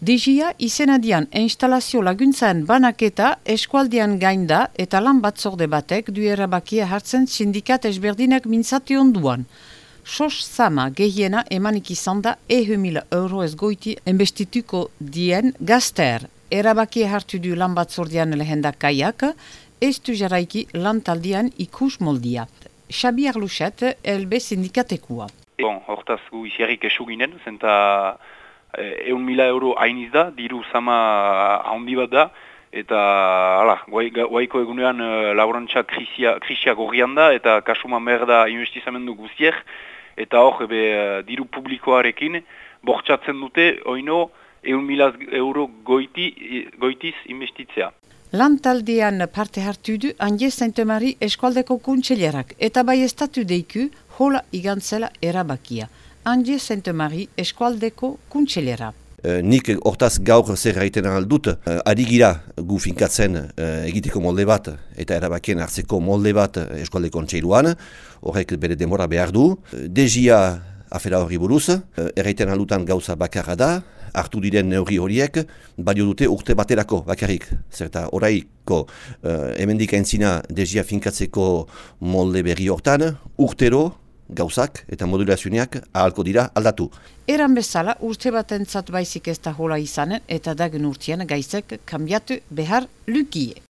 Digia izenadian instalazio laguntzaen banaketa eskualdian gainda eta lan batzorde batek du erabakia hartzen sindikat ezberdinak mintzati onduan. Sos zama gehiena emanik izan da ehu mila euro ez goiti enbestituko dien gazter. Erabakia hartu du lan batzordean lehendak kaiak, ez du jaraiki lan taldian ikus moldia. Xabi Arluchet, elbe sindikatekua. Bon, hortaz gu isiarrik esuginen, zenta eun mila euro hainiz da, diru zama handi bat da, eta hala, guaiko egunean uh, laborantza krisia, krisia gorrian da, eta kasuman behar da investizamendu guztiek, eta hor, ebe, uh, diru publikoarekin, bortxatzen dute, oino, eun mila euro goiti, goitiz investitzea. Lantaldean parte hartu du Angie Saint-Marie eskualdeko kuntselerak, eta bai estatu deiku, hola igantzela erabakia. Angie Saint-Marie eskualdeko kuntxelera. Uh, nik hortaz gaur zer gaiten aldut, uh, ari gira gu finkatzen uh, egiteko molde bat eta erabakien hartzeko molde bat eskualdeko kontseiluan, horrek bere demora behar du. Dezia afera horri buruz, erraiten aldutan gauza bakarra da, hartu diren neurri horiek, balio dute urte baterako bakarrik. Zerta oraiko uh, emendik entzina dezia finkatzeko molde berri hortan, urtero, gauzak eta modulazioak ahalko dira aldatu. Eran bezala urte bat entzat baizik ez da hola izanen eta dagen urtean gaizek kambiatu behar lukie.